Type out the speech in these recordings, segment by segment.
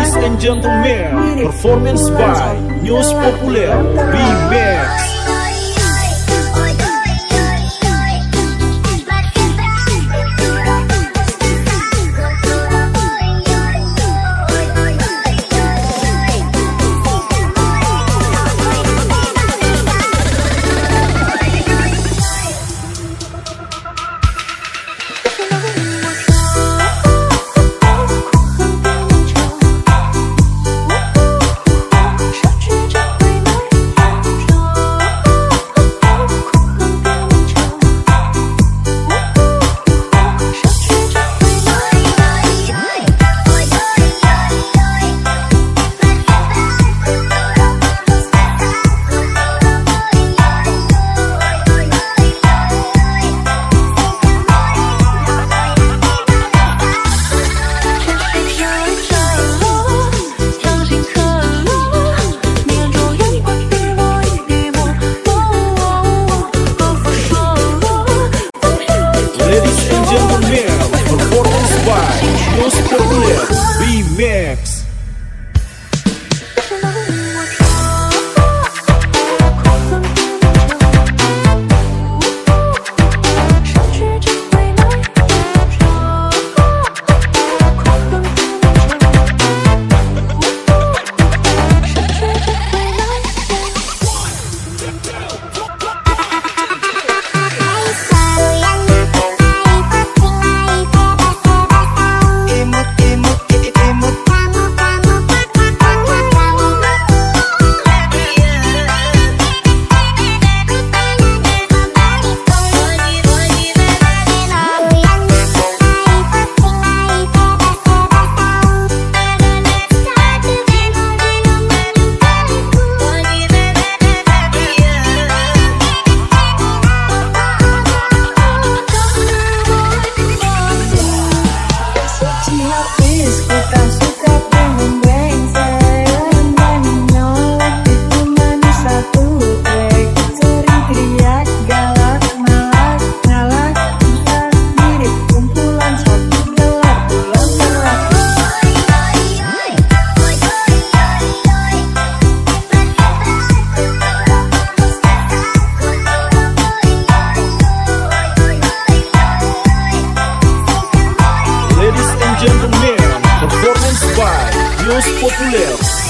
Ladies and gentlemen, performance by News Populer, B-Bex.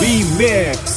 B-Mix.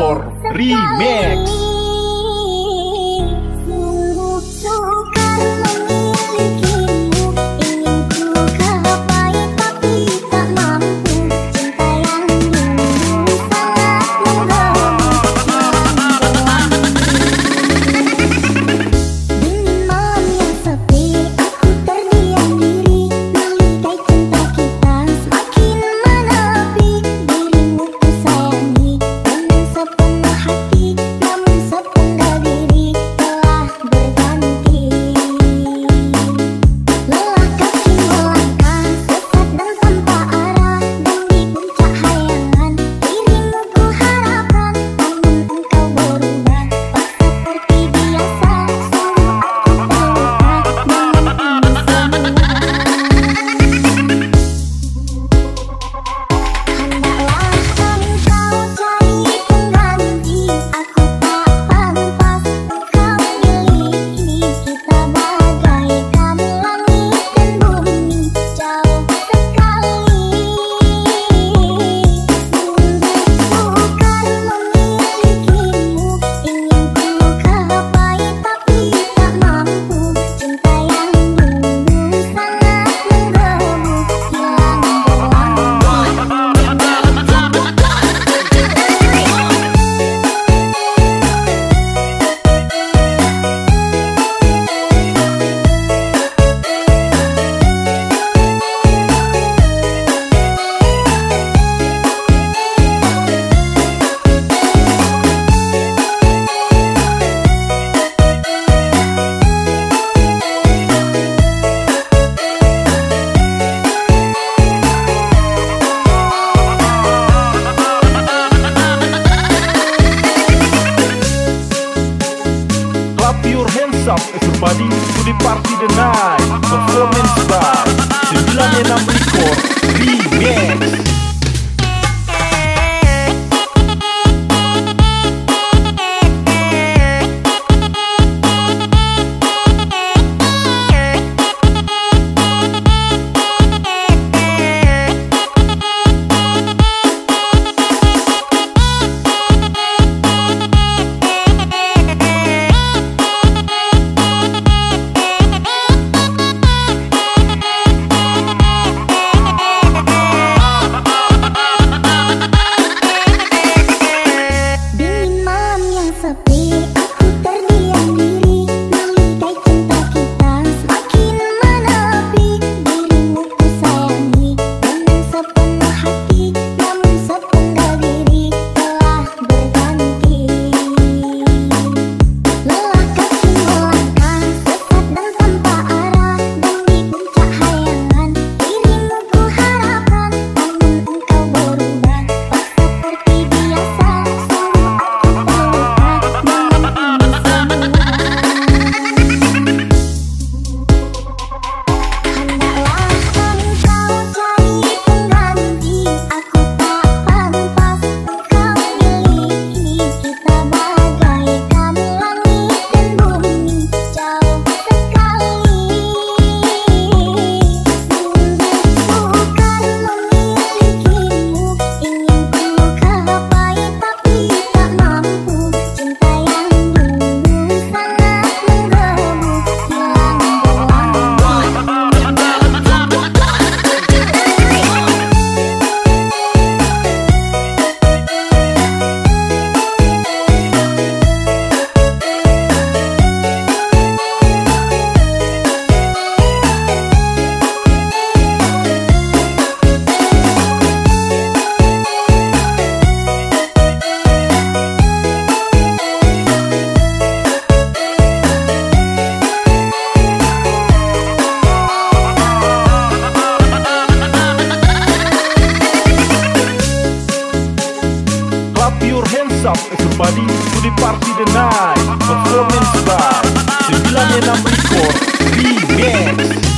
por Remix. Performance by 96 Record Remix